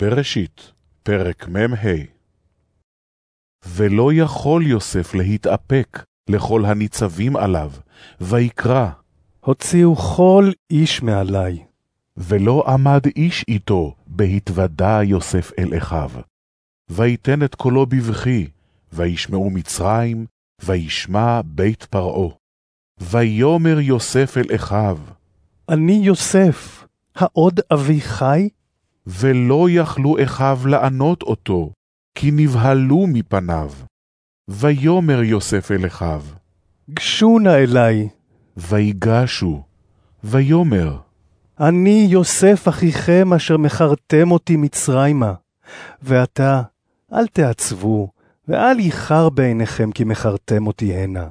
בראשית, פרק מ"ה ולא יכול יוסף להתאפק לכל הניצבים עליו, ויקרא, הוציאו כל איש מעלי. ולא עמד איש איתו, בהתוודע יוסף אל אחיו. ויתן את קולו בבכי, וישמעו מצרים, וישמע בית פרעה. ויאמר יוסף אל אחיו, אני יוסף, העוד אבי חי? ולא יכלו אחיו לענות אותו, כי נבהלו מפניו. ויאמר יוסף אל אחיו, גשו נא אלי, ויגשו, ויאמר, אני יוסף אחיכם אשר מכרתם אותי מצרימה. ועתה, אל תעצבו, ואל ייחר בעיניכם כי מכרתם אותי הנה,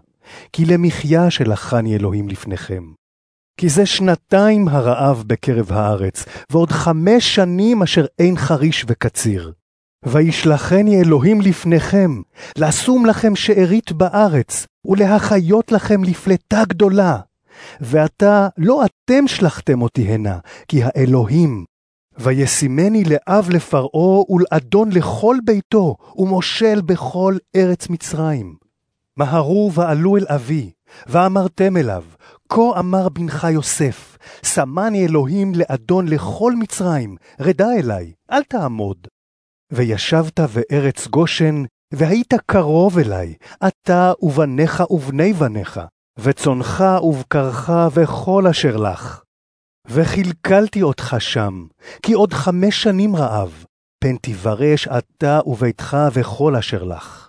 כי למחיה שלחני אלוהים לפניכם. כי זה שנתיים הרעב בקרב הארץ, ועוד חמש שנים אשר אין חריש וקציר. וישלחני אלוהים לפניכם, לשום לכם שארית בארץ, ולהחיות לכם לפלטה גדולה. ועתה לא אתם שלחתם אותי הנה, כי האלוהים. וישימני לאב לפרעה ולאדון לכל ביתו, ומושל בכל ארץ מצרים. מהרו ועלו אל אבי, ואמרתם אליו, כה אמר בנך יוסף, שמני אלוהים לאדון לכל מצרים, רדה אלי, אל תעמוד. וישבת בארץ גושן, והיית קרוב אלי, אתה ובניך ובני בניך, וצונך ובקרך וכל אשר לך. וכלכלתי אותך שם, כי עוד חמש שנים רעב, פן תברש אתה וביתך וכל אשר לך.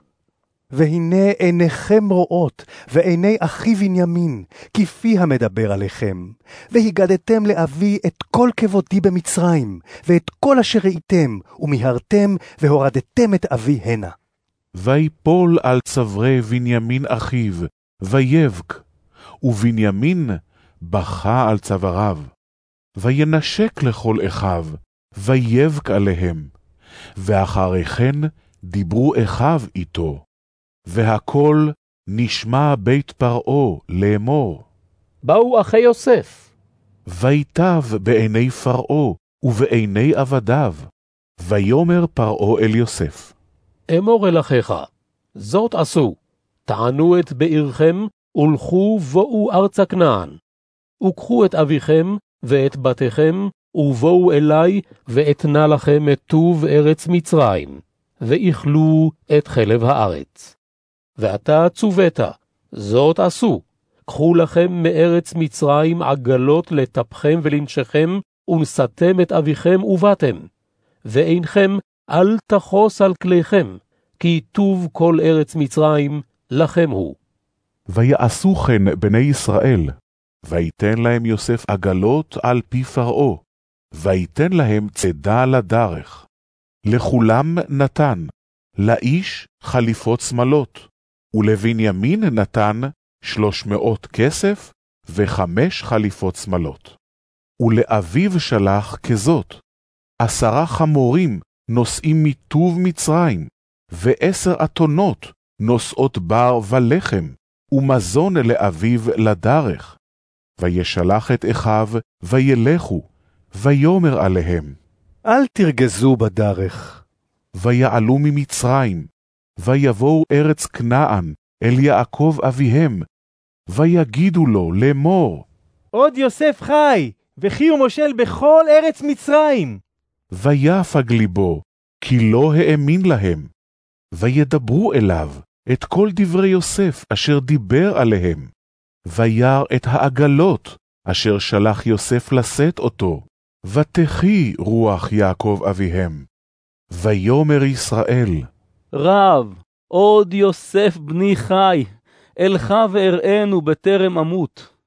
והנה עיניכם רואות, ועיני אחי בנימין, כפי המדבר עליכם. והגדתם לאבי את כל כבודי במצרים, ואת כל אשר ראיתם, ומיהרתם, והורדתם את אבי הנה. ויפול על צווארי בנימין אחיו, ויבק, ובנימין בכה על צוואריו. וינשק לכל אחיו, ויבק עליהם. ואחרי כן דיברו אחיו איתו. והכל נשמע בית פרעה לאמור. באו אחי יוסף, ויטב בעיני פרעה ובעיני עבדיו. ויאמר פרעה אל יוסף, אמור אל אחיך, זאת עשו, טענו את בעירכם, ולכו בואו ארצה כנען. וקחו את אביכם ואת בתיכם, ובואו אלי, ואתנה לכם את טוב ארץ מצרים, ואיכלו את חלב הארץ. ועתה צוות, זאת עשו, קחו לכם מארץ מצרים עגלות לטפכם ולנשכם, ונשאתם את אביכם ובאתם. ואינכם אל תחוס על כליכם, כי טוב כל ארץ מצרים לכם הוא. ויעשו כן בני ישראל, ויתן להם יוסף עגלות על פי פרעה, ויתן להם צידה לדרך. לכולם נתן, לאיש חליפות שמלות, ולבנימין נתן שלוש מאות כסף וחמש חליפות שמלות. ולאביו שלח כזאת, עשרה חמורים נושאים מטוב מצרים, ועשר אתונות נושאות בר ולחם, ומזון לאביו לדרך. וישלח את אחיו, וילכו, ויאמר עליהם, אל תרגזו בדרך. ויעלו ממצרים, ויבואו ארץ כנען, אל יעקב אביהם, ויגידו לו לאמור, עוד יוסף חי, וכי הוא מושל בכל ארץ מצרים. ויפג ליבו, כי לא האמין להם. וידברו אליו את כל דברי יוסף אשר דיבר עליהם. וירא את העגלות אשר שלח יוסף לשאת אותו, ותחי רוח יעקב אביהם. ויאמר ישראל, רב, עוד יוסף בני חי, אלך ואראנו בטרם אמות.